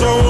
Soul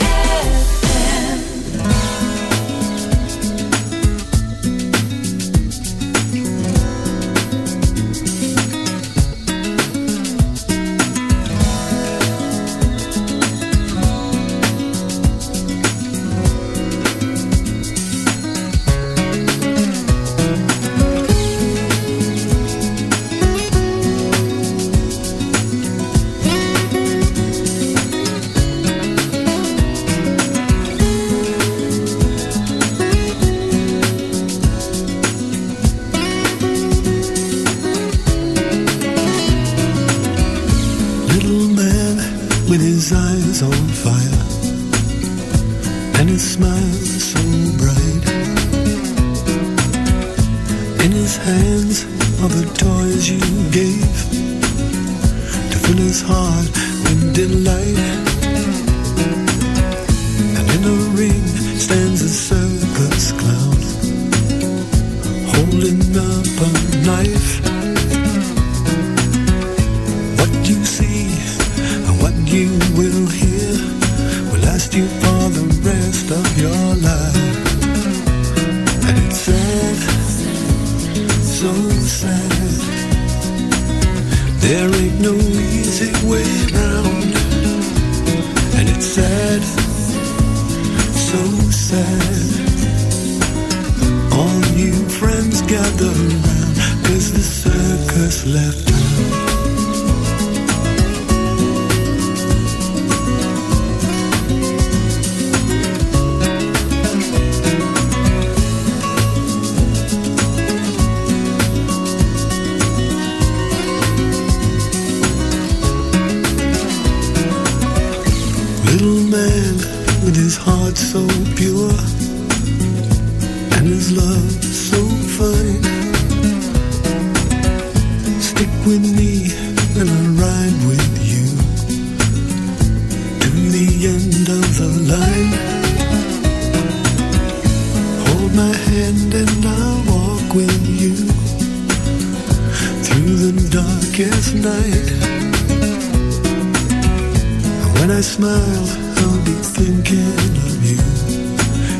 I smile, I'll be thinking of you.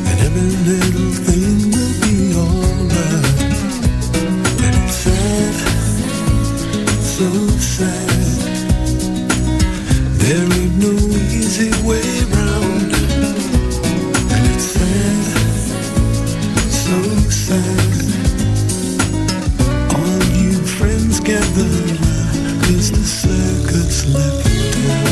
And every little thing will be alright. And it's sad, so sad. There ain't no easy way around. And it's sad, so sad. All you friends gather, just the circuits left down.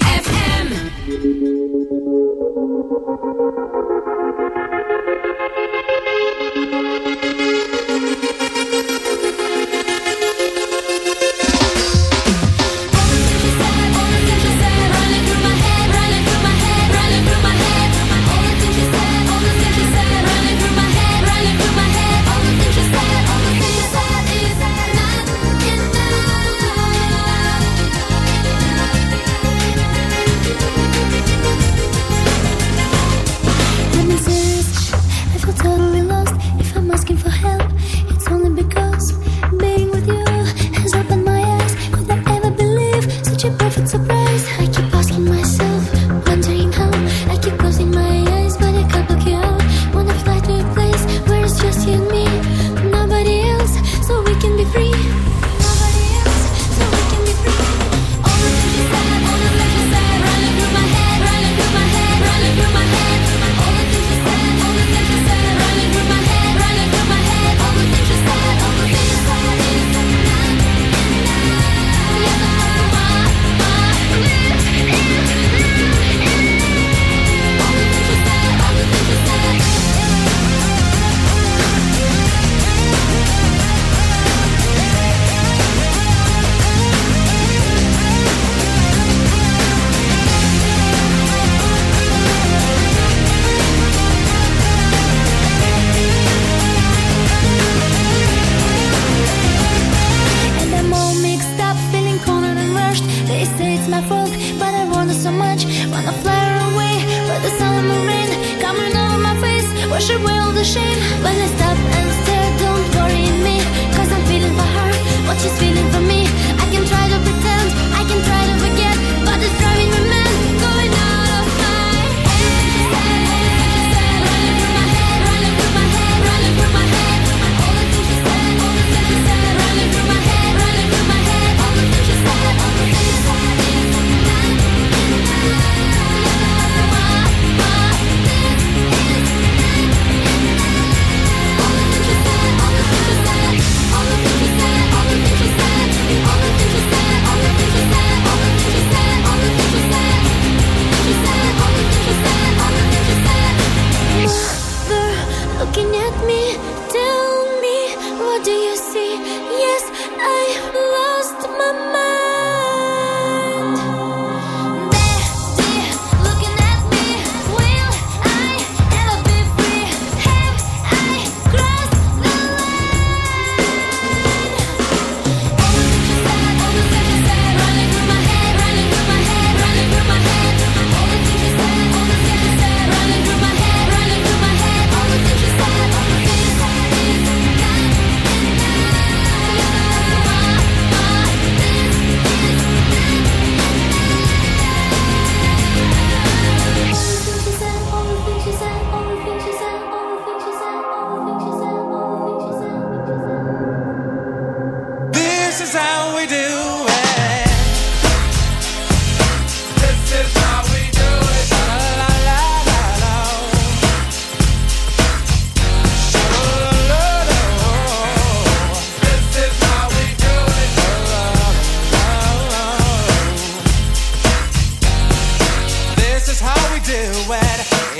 sure the shame when I stop and stare. Don't worry me, cause I'm feeling for her, what she's feeling for me.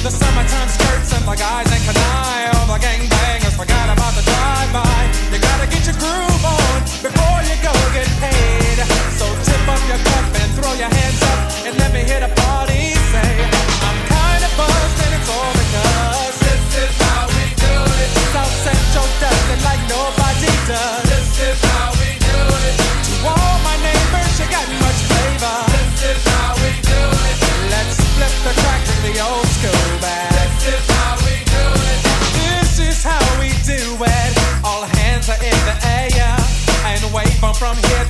The summertime skirts and the guys that can I. All the gangbangers forgot about the drive-by. You gotta get your groove on before you go get paid. So tip up your cup and throw your hands up and let me hit a party. Say, I'm kinda buzzed and it's all because this is how we do it. South Central does it like nobody does.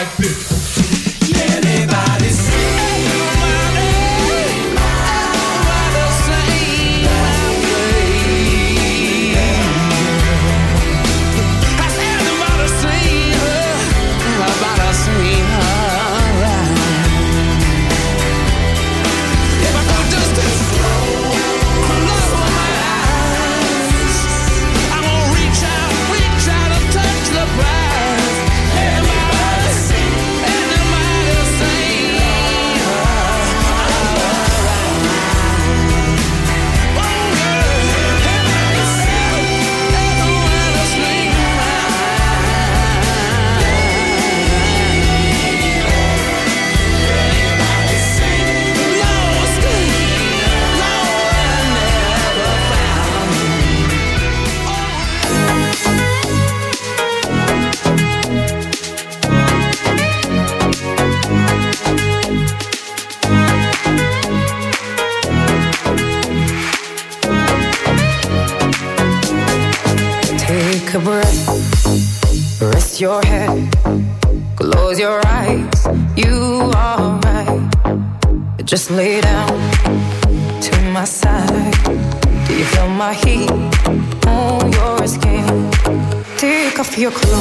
like this.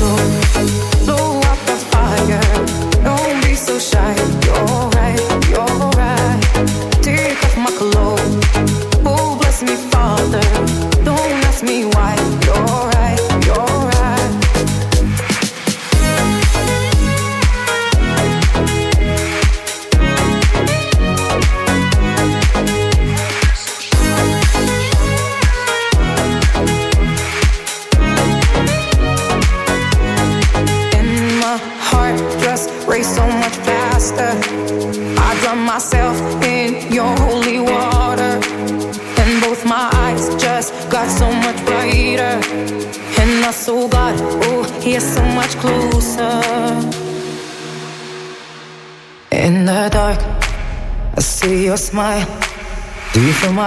todo.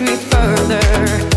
me further.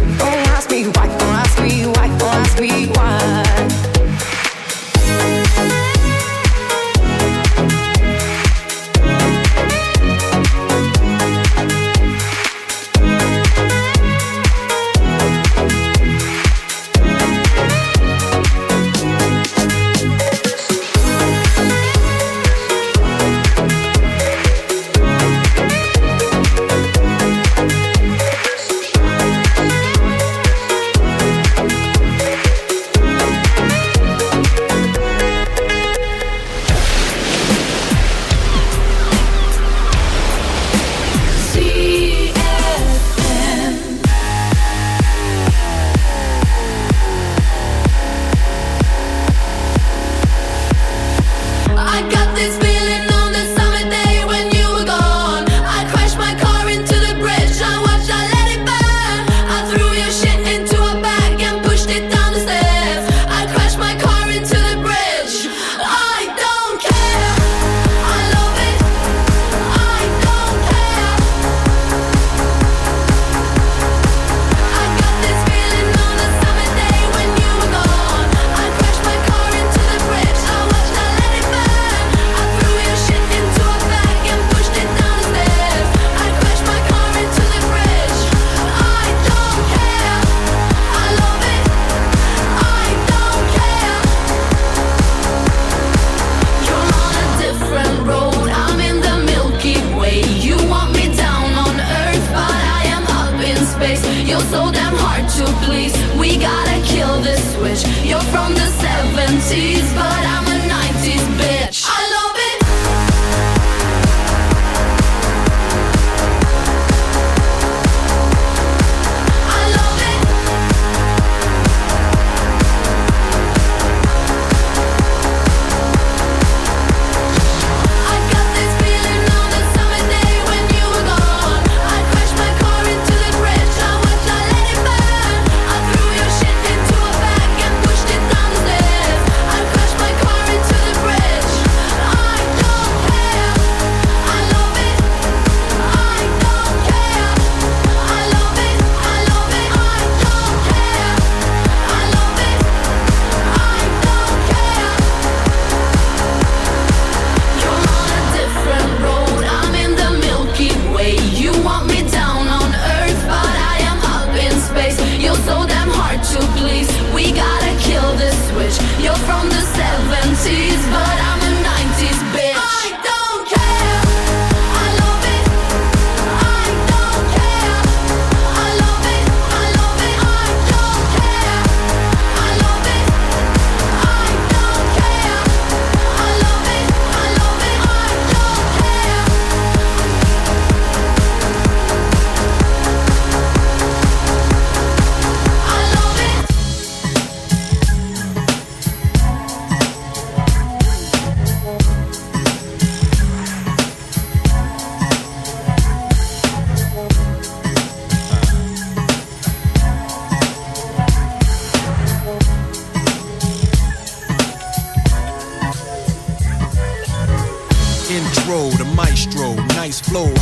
You're from the 70s, but I'm